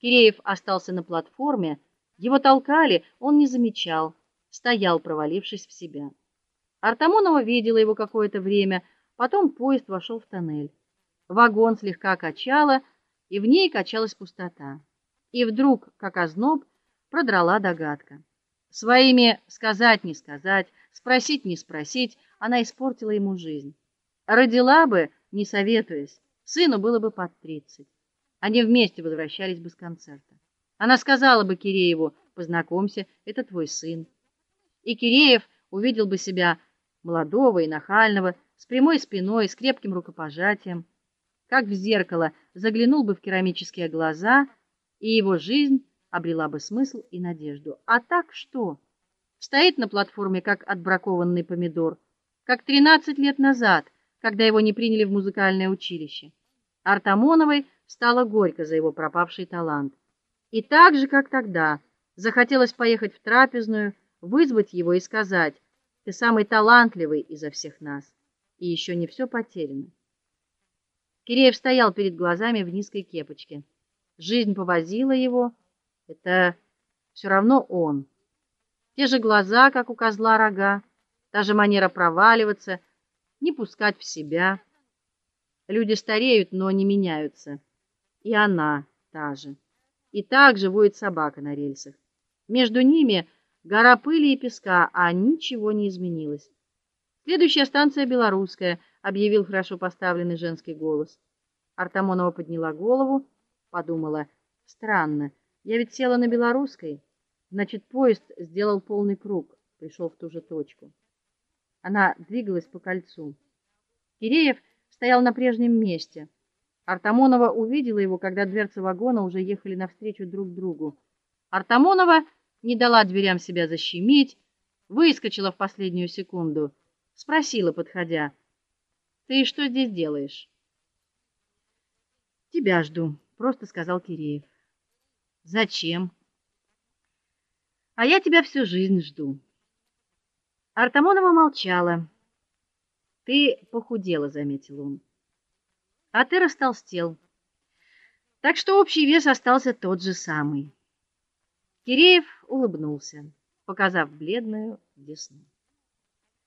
Киреев остался на платформе, его толкали, он не замечал, стоял, провалившись в себя. Артамонова видела его какое-то время, потом поезд вошел в тоннель. Вагон слегка качало, и в ней качалась пустота. И вдруг, как озноб, продрала догадка. Своими сказать не сказать, спросить не спросить, она испортила ему жизнь. Родила бы, не советуясь, сыну было бы под тридцать. Они вместе возвращались бы с концерта. Она сказала бы Кирееву: "Познакомься, это твой сын". И Киреев увидел бы себя молодого и нахального, с прямой спиной, с крепким рукопожатием, как в зеркало, заглянул бы в керамические глаза, и его жизнь обрела бы смысл и надежду. А так что? Стоит на платформе как отбракованный помидор, как 13 лет назад, когда его не приняли в музыкальное училище. Артамоновой стало горько за его пропавший талант. И так же, как тогда, захотелось поехать в трапезную, вызвать его и сказать: "Ты самый талантливый изо всех нас, и еще не все потеряно". Киреев стоял перед глазами в низкой кепочке. Жизнь повозила его. Это все равно он. Те же глаза, как у козла рога, та же манера проваливаться, не пускать в себя. Люди стареют, но не меняются. И она та же. И так же воет собака на рельсах. Между ними гора пыли и песка, а ничего не изменилось. Следующая станция Белорусская, объявил хорошо поставленный женский голос. Артамонова подняла голову, подумала: странно, я ведь села на Белорусской, значит, поезд сделал полный круг, пришел в ту же точку. Она двигалась по кольцу. Киреев стоял на прежнем месте. Артамонова увидела его, когда дверцы вагона уже ехали навстречу друг другу. Артамонова не дала дверям себя защемить, выскочила в последнюю секунду, спросила, подходя: "Ты что здесь делаешь?" "Тебя жду", просто сказал Киреев. "Зачем?" "А я тебя всю жизнь жду". Артамонова молчала. Ты похудела, заметил он. А ты растолстел. Так что общий вес остался тот же самый. Киреев улыбнулся, показав бледную десну.